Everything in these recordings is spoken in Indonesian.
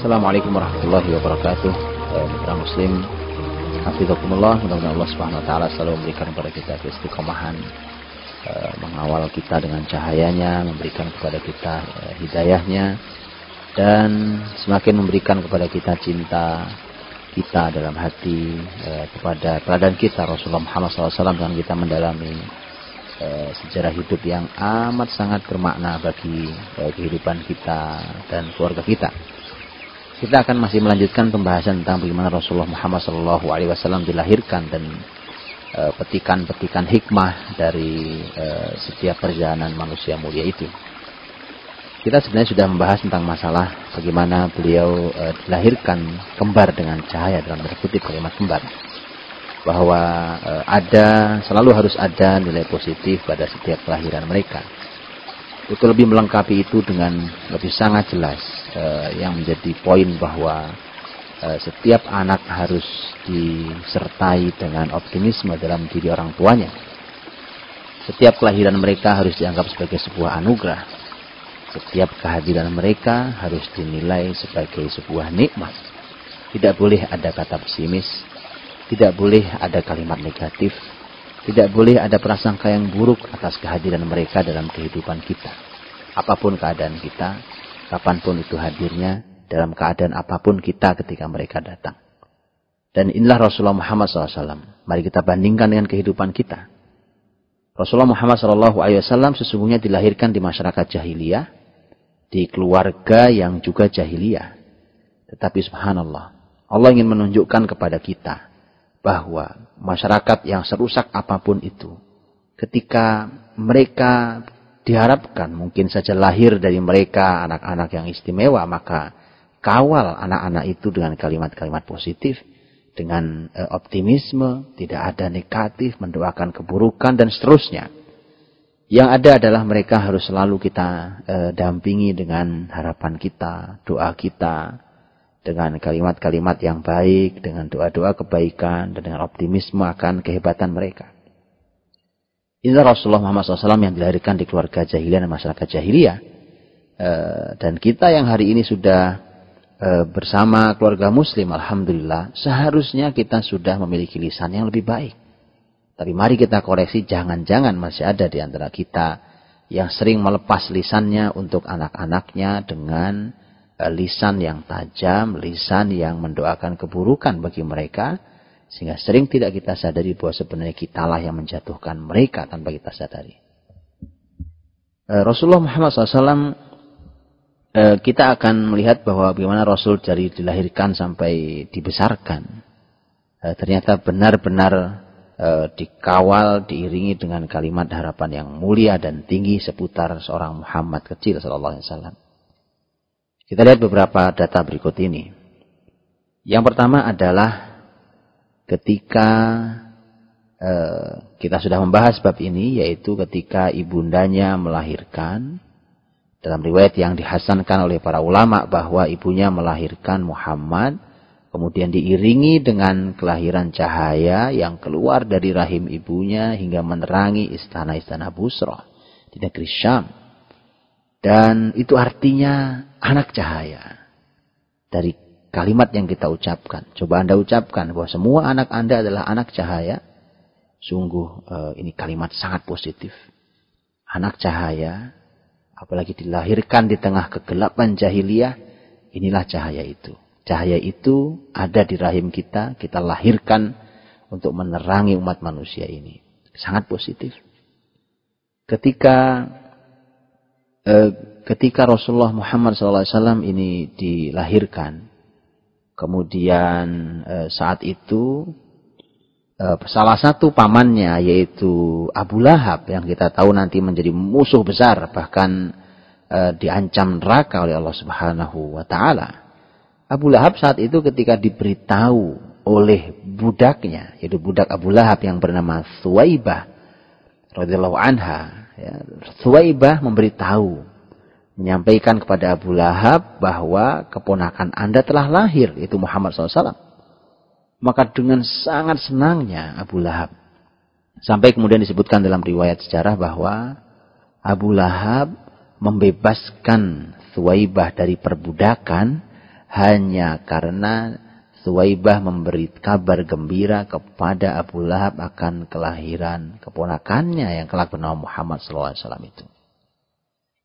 Assalamualaikum warahmatullahi wabarakatuh. Eh, Mitra Muslim, Hafidhakumullah, mudah-mudahan Allah Subhanahu wa taala selalu memberikan kepada kita keistiqomahan eh, mengawal kita dengan cahayanya, memberikan kepada kita eh, hidayahnya dan semakin memberikan kepada kita cinta kita dalam hati eh, kepada teladan kita Rasulullah Muhammad SAW dengan kita mendalami eh, sejarah hidup yang amat sangat bermakna bagi eh, kehidupan kita dan keluarga kita. Kita akan masih melanjutkan pembahasan tentang bagaimana Rasulullah Muhammad SAW dilahirkan dan eh, petikan-petikan hikmah dari eh, setiap perjalanan manusia mulia itu. Kita sebenarnya sudah membahas tentang masalah bagaimana beliau e, dilahirkan kembar dengan cahaya dalam terkutip kalimat kembar. Bahwa e, ada, selalu harus ada nilai positif pada setiap kelahiran mereka. Itu lebih melengkapi itu dengan lebih sangat jelas e, yang menjadi poin bahwa e, setiap anak harus disertai dengan optimisme dalam diri orang tuanya. Setiap kelahiran mereka harus dianggap sebagai sebuah anugerah setiap kehadiran mereka harus dinilai sebagai sebuah nikmat. Tidak boleh ada kata pesimis, tidak boleh ada kalimat negatif, tidak boleh ada prasangka yang buruk atas kehadiran mereka dalam kehidupan kita. Apa pun keadaan kita, kapan pun itu hadirnya, dalam keadaan apa pun kita ketika mereka datang. Dan inilah Rasulullah Muhammad SAW. Mari kita bandingkan dengan kehidupan kita. Rasulullah Muhammad SAW sesungguhnya dilahirkan di masyarakat jahiliyah di keluarga yang juga jahiliyah. Tetapi subhanallah, Allah ingin menunjukkan kepada kita bahwa masyarakat yang serusak apa pun itu, ketika mereka diharapkan mungkin saja lahir dari mereka anak-anak yang istimewa, maka kawal anak-anak itu dengan kalimat-kalimat positif, dengan e, optimisme, tidak ada negatif, mendoakan keburukan dan seterusnya. Yang ada adalah mereka harus selalu kita e, dampingi dengan harapan kita, doa kita, dengan kalimat-kalimat yang baik, dengan doa-doa kebaikan, dan dengan optimisme akan kehebatan mereka. Inilah Rasulullah Muhammad SAW yang dilahirkan di keluarga jahiliyah dan masyarakat jahiliyah. E, dan kita yang hari ini sudah e, bersama keluarga muslim, Alhamdulillah, seharusnya kita sudah memiliki lisan yang lebih baik. Tapi mari kita koreksi, jangan-jangan masih ada di antara kita yang sering melepas lisannya untuk anak-anaknya dengan eh, lisan yang tajam, lisan yang mendoakan keburukan bagi mereka, sehingga sering tidak kita sadari bahwa sebenarnya kitalah yang menjatuhkan mereka tanpa kita sadari. Eh, Rasulullah Muhammad SAW eh, kita akan melihat bahwa bagaimana Rasul dari dilahirkan sampai dibesarkan. Ternyata benar-benar dikawal diiringi dengan kalimat harapan yang mulia dan tinggi seputar seorang Muhammad kecil sallallahu alaihi wasallam. Kita lihat beberapa data berikut ini. Yang pertama adalah ketika e, kita sudah membahas bab ini yaitu ketika ibundanya melahirkan dalam riwayat yang dihasankan oleh para ulama bahwa ibunya melahirkan Muhammad Kemudian diiringi dengan kelahiran cahaya yang keluar dari rahim ibunya hingga menerangi istana-istana Busra di negeri Syam. Dan itu artinya anak cahaya. Dari kalimat yang kita ucapkan. Coba Anda ucapkan bahwa semua anak Anda adalah anak cahaya. Sungguh uh, ini kalimat sangat positif. Anak cahaya, apalagi dilahirkan di tengah kegelapan jahiliyah, inilah cahaya itu. Cahaya itu ada di rahim kita, kita lahirkan untuk menerangi umat manusia ini. Sangat positif. Ketika eh, ketika Rasulullah Muhammad SAW ini dilahirkan, kemudian eh, saat itu eh, salah satu pamannya yaitu Abu Lahab yang kita tahu nanti menjadi musuh besar bahkan eh, diancam neraka oleh Allah Subhanahu wa taala. Abu Lahab saat itu ketika diberitahu oleh budaknya, yaitu budak Abu Lahab yang bernama Suwaibah radhiyallahu anha, ya, Suwaibah memberitahu menyampaikan kepada Abu Lahab bahwa keponakan Anda telah lahir, itu Muhammad SAW. Maka dengan sangat senangnya Abu Lahab. Sampai kemudian disebutkan dalam riwayat sejarah bahwa Abu Lahab membebaskan Suwaibah dari perbudakan hanya karena Suwaibah memberi kabar gembira kepada Abu Lahab akan kelahiran keponakannya yang kelak bernama Muhammad SAW itu.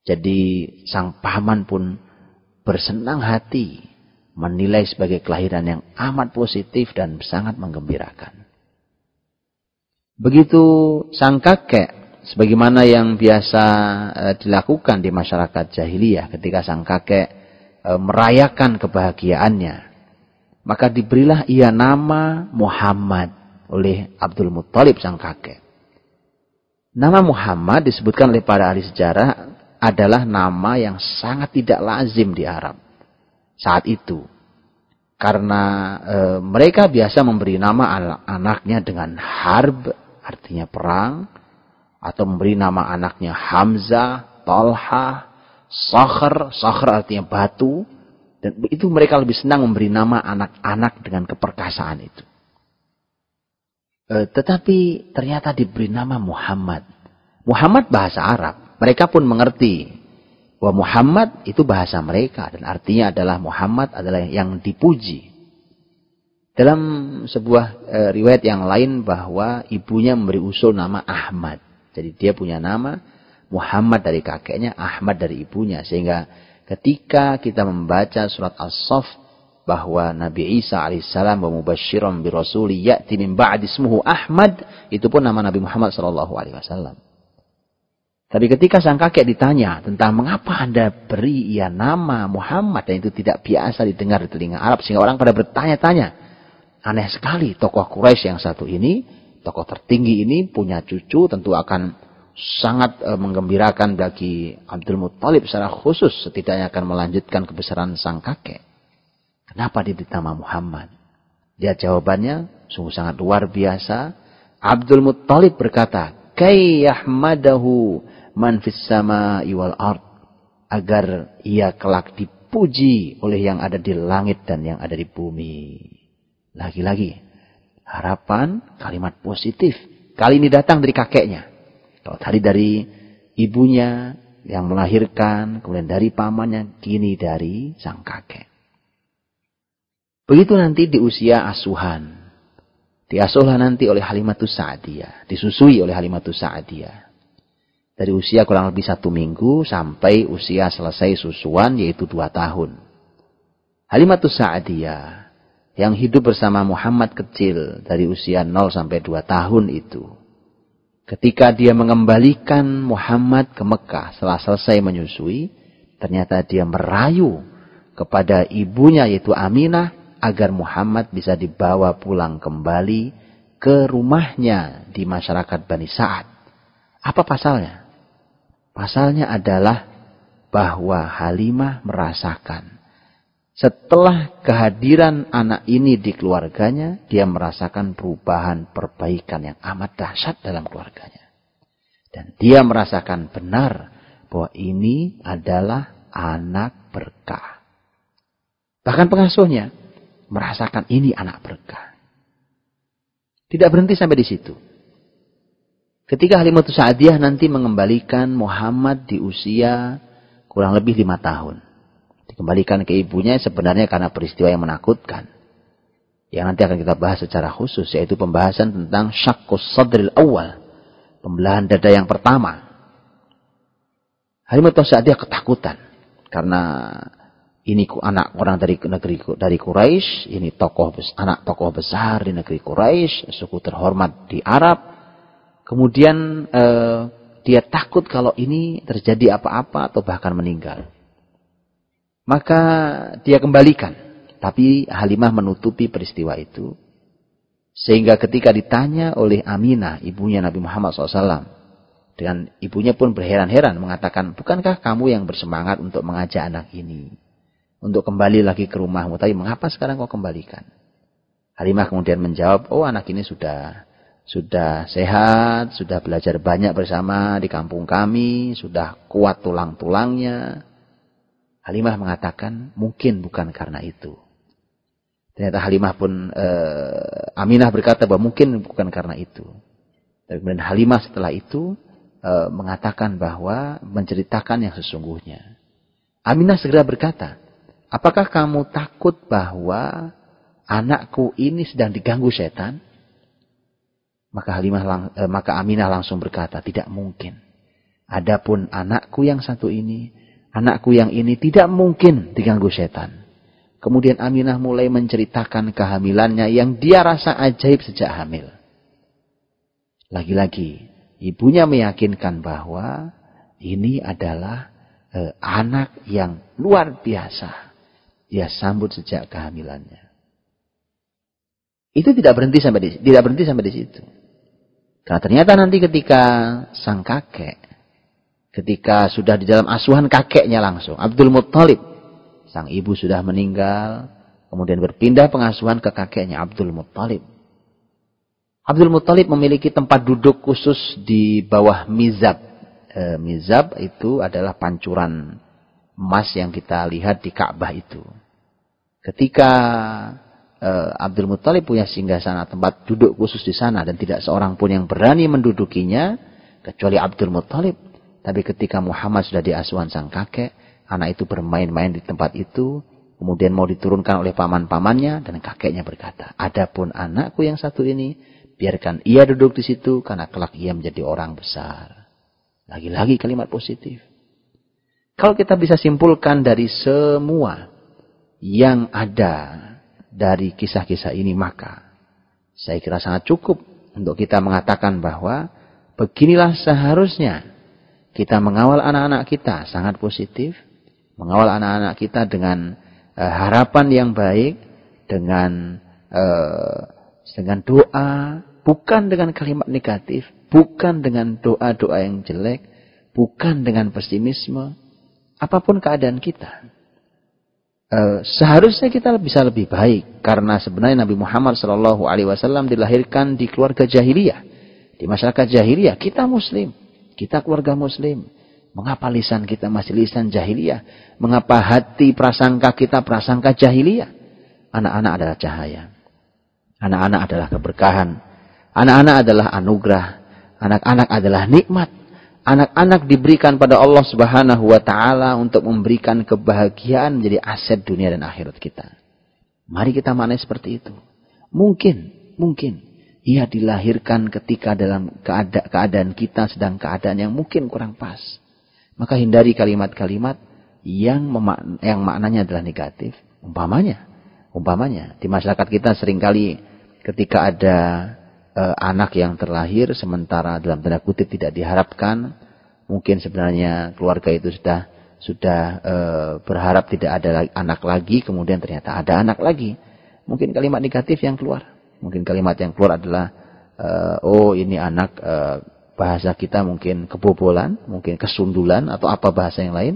Jadi sang paman pun bersenang hati menilai sebagai kelahiran yang amat positif dan sangat menggembirakan. Begitu sang kakek, sebagaimana yang biasa e, dilakukan di masyarakat jahiliyah ketika sang kakek e, merayakan kebahagiaannya, maka diberilah ia nama Muhammad oleh Abdul Muttalib sang kakek. Nama Muhammad disebutkan oleh para ahli sejarah adalah nama yang sangat tidak lazim di Arab saat itu. Karena e, mereka biasa memberi nama anaknya dengan harb artinya perang, atau memberi nama anaknya Hamzah, Talha, Sakhr, Sakhr artinya batu, dan itu mereka lebih senang memberi nama anak-anak dengan keperkasaan itu. E, tetapi ternyata diberi nama Muhammad. Muhammad bahasa Arab. Mereka pun mengerti bahwa Muhammad itu bahasa mereka dan artinya adalah Muhammad adalah yang dipuji. Dalam sebuah e, riwayat yang lain bahwa ibunya memberi usul nama Ahmad. Jadi dia punya nama Muhammad dari kakeknya, Ahmad dari ibunya. Sehingga ketika kita membaca surat As-Saff bahwa Nabi Isa alaihissalam wa mubasyiran bi rasuli ya'ti min ba'di ismuhu Ahmad, itu pun nama Nabi Muhammad sallallahu alaihi wasallam. Tapi ketika sang kakek ditanya tentang mengapa anda beri ia nama Muhammad dan itu tidak biasa didengar di telinga Arab sehingga orang pada bertanya-tanya Aneh sekali tokoh Quraisy yang satu ini, tokoh tertinggi ini punya cucu tentu akan sangat e, menggembirakan bagi Abdul Muttalib secara khusus setidaknya akan melanjutkan kebesaran sang kakek. Kenapa dia nama Muhammad? Dia jawabannya sungguh sangat luar biasa. Abdul Muttalib berkata, "Kayyahmadahu man fis sama'i wal ard." Agar ia kelak dipuji oleh yang ada di langit dan yang ada di bumi. Lagi-lagi. Harapan, kalimat positif. Kali ini datang dari kakeknya. Kalau tadi dari ibunya yang melahirkan, kemudian dari pamannya, kini dari sang kakek. Begitu nanti di usia asuhan. Diasuhlah nanti oleh Halimatus Sa'adiyah. Disusui oleh Halimatus Sa'adiyah. Dari usia kurang lebih satu minggu sampai usia selesai susuan yaitu dua tahun. Halimatus Sa'adiyah yang hidup bersama Muhammad kecil dari usia 0 sampai 2 tahun itu. Ketika dia mengembalikan Muhammad ke Mekah setelah selesai menyusui, ternyata dia merayu kepada ibunya yaitu Aminah agar Muhammad bisa dibawa pulang kembali ke rumahnya di masyarakat Bani Sa'ad. Apa pasalnya? Pasalnya adalah bahwa Halimah merasakan setelah kehadiran anak ini di keluarganya, dia merasakan perubahan perbaikan yang amat dahsyat dalam keluarganya. Dan dia merasakan benar bahwa ini adalah anak berkah. Bahkan pengasuhnya merasakan ini anak berkah. Tidak berhenti sampai di situ. Ketika Halimatus Sa'adiyah nanti mengembalikan Muhammad di usia kurang lebih lima tahun dikembalikan ke ibunya sebenarnya karena peristiwa yang menakutkan. Yang nanti akan kita bahas secara khusus yaitu pembahasan tentang syakkus sadril awal. Pembelahan dada yang pertama. Halimah Sa'diyah ketakutan karena ini anak orang dari negeri dari Quraisy, ini tokoh anak tokoh besar di negeri Quraisy, suku terhormat di Arab. Kemudian eh, dia takut kalau ini terjadi apa-apa atau bahkan meninggal. Maka dia kembalikan. Tapi Halimah menutupi peristiwa itu. Sehingga ketika ditanya oleh Aminah, ibunya Nabi Muhammad SAW. Dan ibunya pun berheran-heran mengatakan, bukankah kamu yang bersemangat untuk mengajak anak ini? Untuk kembali lagi ke rumahmu. Tapi mengapa sekarang kau kembalikan? Halimah kemudian menjawab, oh anak ini sudah sudah sehat, sudah belajar banyak bersama di kampung kami, sudah kuat tulang-tulangnya, Halimah mengatakan mungkin bukan karena itu. Ternyata Halimah pun e, Aminah berkata bahwa mungkin bukan karena itu. Dan kemudian Halimah setelah itu e, mengatakan bahwa menceritakan yang sesungguhnya. Aminah segera berkata, apakah kamu takut bahwa anakku ini sedang diganggu setan? Maka Halimah lang, eh, maka Aminah langsung berkata, tidak mungkin. Adapun anakku yang satu ini, anakku yang ini tidak mungkin diganggu setan. Kemudian Aminah mulai menceritakan kehamilannya yang dia rasa ajaib sejak hamil. Lagi-lagi, ibunya meyakinkan bahwa ini adalah eh, anak yang luar biasa. Dia sambut sejak kehamilannya. Itu tidak berhenti sampai di tidak berhenti sampai di situ. Karena ternyata nanti ketika sang kakek, ketika sudah di dalam asuhan kakeknya langsung, Abdul Muttalib, sang ibu sudah meninggal, kemudian berpindah pengasuhan ke kakeknya Abdul Muttalib. Abdul Muttalib memiliki tempat duduk khusus di bawah mizab. E, mizab itu adalah pancuran emas yang kita lihat di Ka'bah itu. Ketika Abdul Muthalib punya singgah sana tempat duduk khusus di sana dan tidak seorang pun yang berani mendudukinya kecuali Abdul Muthalib. Tapi ketika Muhammad sudah di asuhan sang kakek, anak itu bermain-main di tempat itu, kemudian mau diturunkan oleh paman-pamannya dan kakeknya berkata, "Adapun anakku yang satu ini, biarkan ia duduk di situ karena kelak ia menjadi orang besar." Lagi-lagi kalimat positif. Kalau kita bisa simpulkan dari semua yang ada dari kisah-kisah ini maka saya kira sangat cukup untuk kita mengatakan bahwa beginilah seharusnya kita mengawal anak-anak kita sangat positif, mengawal anak-anak kita dengan uh, harapan yang baik, dengan uh, dengan doa, bukan dengan kalimat negatif, bukan dengan doa-doa yang jelek, bukan dengan pesimisme, apa pun keadaan kita. Uh, seharusnya kita bisa lebih baik karena sebenarnya Nabi Muhammad Shallallahu Alaihi Wasallam dilahirkan di keluarga jahiliyah, di masyarakat jahiliyah. Kita Muslim, kita keluarga Muslim. Mengapa lisan kita masih lisan jahiliyah? Mengapa hati prasangka kita prasangka jahiliyah? Anak-anak adalah cahaya. Anak-anak adalah keberkahan. Anak-anak adalah anugerah. Anak-anak adalah nikmat. Anak-anak diberikan pada Allah Subhanahu wa taala untuk memberikan kebahagiaan menjadi aset dunia dan akhirat kita. Mari kita maknai seperti itu. Mungkin, mungkin ia dilahirkan ketika dalam keada keadaan kita sedang keadaan yang mungkin kurang pas. Maka hindari kalimat-kalimat yang yang maknanya adalah negatif. Umpamanya, umpamanya di masyarakat kita sering kali ketika ada uh, anak yang terlahir sementara dalam tanda kutip tidak diharapkan. Mungkin sebenarnya keluarga itu sudah sudah uh, berharap tidak ada anak lagi kemudian ternyata ada anak lagi. Mungkin kalimat negatif yang keluar. Mungkin kalimat yang keluar adalah uh, oh ini anak uh, bahasa kita mungkin kebobolan mungkin kesundulan atau apa bahasa yang lain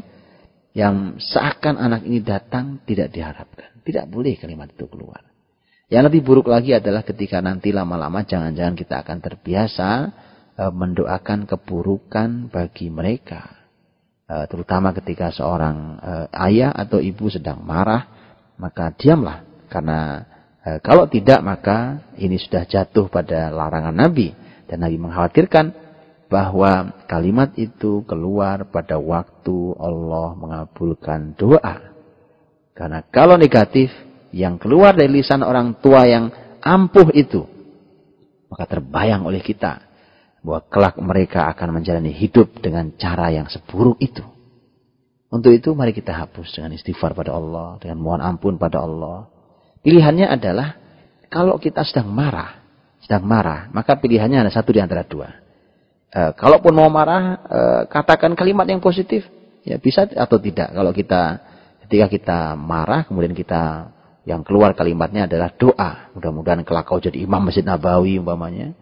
yang seakan anak ini datang tidak diharapkan. Tidak boleh kalimat itu keluar yang lebih buruk lagi adalah ketika nanti lama-lama jangan-jangan kita akan terbiasa e, mendoakan keburukan bagi mereka. E, terutama ketika seorang e, ayah atau ibu sedang marah, maka diamlah. Karena kalau tidak maka ini sudah jatuh pada larangan Nabi. Dan Nabi mengkhawatirkan bahwa kalimat itu keluar pada waktu Allah mengabulkan doa. Karena kalau negatif, yang keluar dari lisan orang tua yang ampuh itu, maka terbayang oleh kita bahwa kelak mereka akan menjalani hidup dengan cara yang seburuk itu. Untuk itu mari kita hapus dengan istighfar pada Allah, dengan mohon ampun pada Allah. Pilihannya adalah kalau kita sedang marah, sedang marah, maka pilihannya ada satu di antara dua. E, kalaupun mau marah, e, katakan kalimat yang positif, ya bisa atau tidak. Kalau kita ketika kita marah, kemudian kita yang keluar kalimatnya adalah doa. Mudah-mudahan kelak kau jadi imam Masjid Nabawi umpamanya.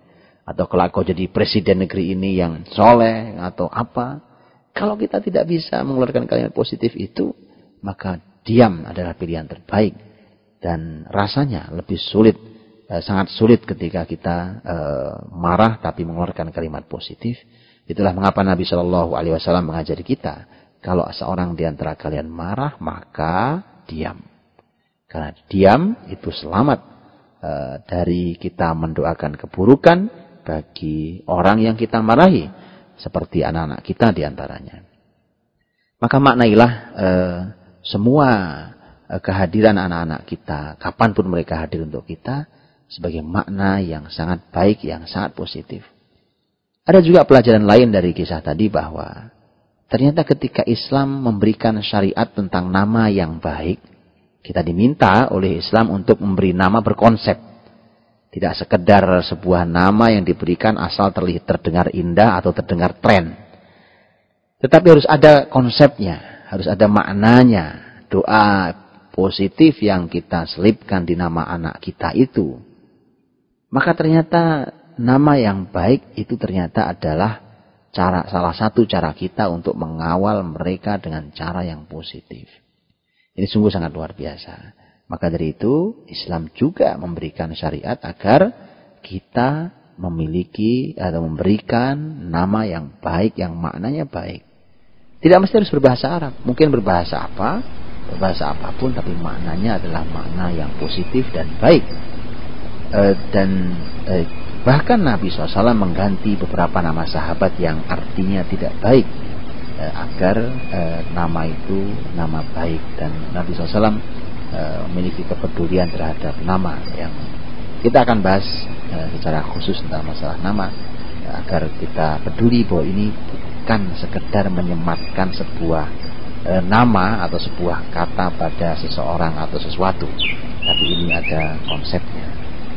Atau kelak kau jadi presiden negeri ini yang soleh atau apa. Kalau kita tidak bisa mengeluarkan kalimat positif itu, maka diam adalah pilihan terbaik. Dan rasanya lebih sulit, eh, sangat sulit ketika kita eh, marah tapi mengeluarkan kalimat positif. Itulah mengapa Nabi Shallallahu Alaihi Wasallam mengajari kita, kalau seorang di antara kalian marah, maka diam. Karena diam itu selamat e, dari kita mendoakan keburukan bagi orang yang kita marahi. Seperti anak-anak kita di antaranya. Maka maknailah e, semua eh, kehadiran anak-anak kita, kapan pun mereka hadir untuk kita, sebagai makna yang sangat baik, yang sangat positif. Ada juga pelajaran lain dari kisah tadi bahwa ternyata ketika Islam memberikan syariat tentang nama yang baik, kita diminta oleh Islam untuk memberi nama berkonsep. Tidak sekedar sebuah nama yang diberikan asal terlihat terdengar indah atau terdengar tren. Tetapi harus ada konsepnya, harus ada maknanya. Doa positif yang kita selipkan di nama anak kita itu. Maka ternyata nama yang baik itu ternyata adalah cara salah satu cara kita untuk mengawal mereka dengan cara yang positif. Ini sungguh sangat luar biasa. Maka dari itu Islam juga memberikan syariat agar kita memiliki atau memberikan nama yang baik, yang maknanya baik. Tidak mesti harus berbahasa Arab, mungkin berbahasa apa, berbahasa apa pun, tapi maknanya adalah makna yang positif dan baik. E, dan e, Bahkan Nabi SAW mengganti beberapa nama sahabat yang artinya tidak baik eh, agar eh, nama itu nama baik dan Nabi SAW eh, memiliki kepedulian terhadap nama yang kita akan bahas eh, secara khusus tentang masalah nama eh, agar kita peduli bahwa ini bukan sekedar menyematkan sebuah eh, nama atau sebuah kata pada seseorang atau sesuatu tapi ini ada konsepnya.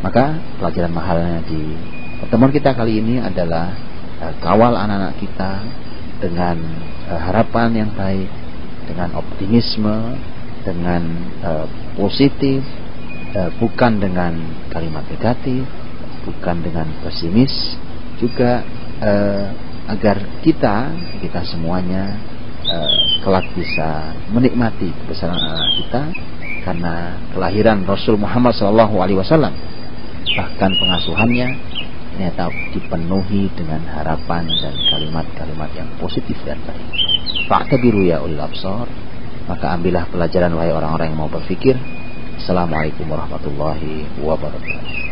Maka pelajaran mahalnya di pertemuan kita kali ini adalah uh, kawal anak-anak kita dengan uh, harapan yang baik, dengan optimisme, dengan uh, positif, uh, bukan dengan kalimat negatif, bukan dengan pesimis, juga uh, agar kita, kita semuanya uh, kelak bisa menikmati kebesaran anak kita karena kelahiran Rasul Muhammad SAW bahkan pengasuhannya ternyata dipenuhi dengan harapan dan kalimat-kalimat yang positif dan baik. Fa'tabiru ya ulil absar, maka ambillah pelajaran wahai orang-orang yang mau berfikir. Assalamualaikum warahmatullahi wabarakatuh.